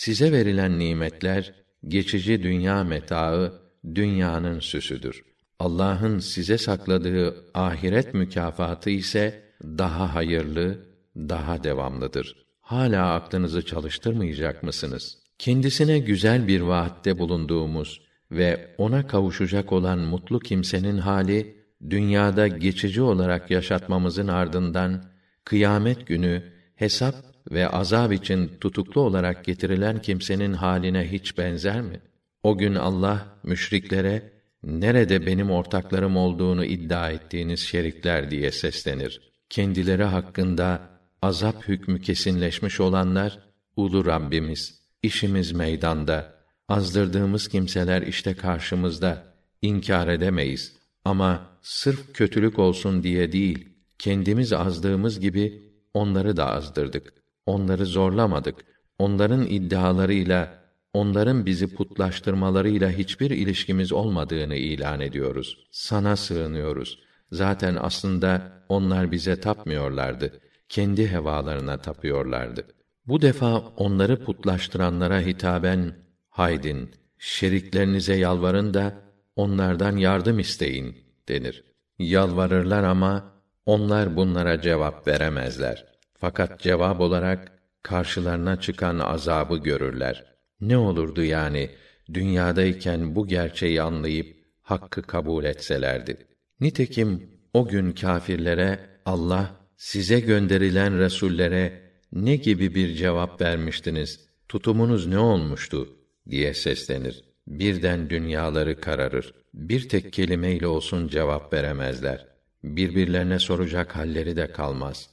Size verilen nimetler geçici dünya metaı, dünyanın süsüdür. Allah'ın size sakladığı ahiret mükafatı ise daha hayırlı, daha devamlıdır. Hala aklınızı çalıştırmayacak mısınız? Kendisine güzel bir vaatte bulunduğumuz ve ona kavuşacak olan mutlu kimsenin hali dünyada geçici olarak yaşatmamızın ardından kıyamet günü hesap ve azab için tutuklu olarak getirilen kimsenin haline hiç benzer mi? O gün Allah müşriklere nerede benim ortaklarım olduğunu iddia ettiğiniz şerikler? diye seslenir. Kendileri hakkında azap hükmü kesinleşmiş olanlar ulu Rabbimiz işimiz meydanda. Azdırdığımız kimseler işte karşımızda. İnkar edemeyiz. Ama sırf kötülük olsun diye değil kendimiz azdığımız gibi onları da azdırdık onları zorlamadık. Onların iddialarıyla onların bizi putlaştırmalarıyla hiçbir ilişkimiz olmadığını ilan ediyoruz. Sana sığınıyoruz. Zaten aslında onlar bize tapmıyorlardı. Kendi hevalarına tapıyorlardı. Bu defa onları putlaştıranlara hitaben haydin şeriklerinize yalvarın da onlardan yardım isteyin denir. Yalvarırlar ama onlar bunlara cevap veremezler. Fakat cevap olarak karşılarına çıkan azabı görürler. Ne olurdu yani dünyadayken bu gerçeği anlayıp hakkı kabul etselerdi. Nitekim o gün kâfirlere Allah size gönderilen resullere ne gibi bir cevap vermiştiniz? Tutumunuz ne olmuştu? diye seslenir. Birden dünyaları kararır. Bir tek kelimeyle olsun cevap veremezler. Birbirlerine soracak halleri de kalmaz.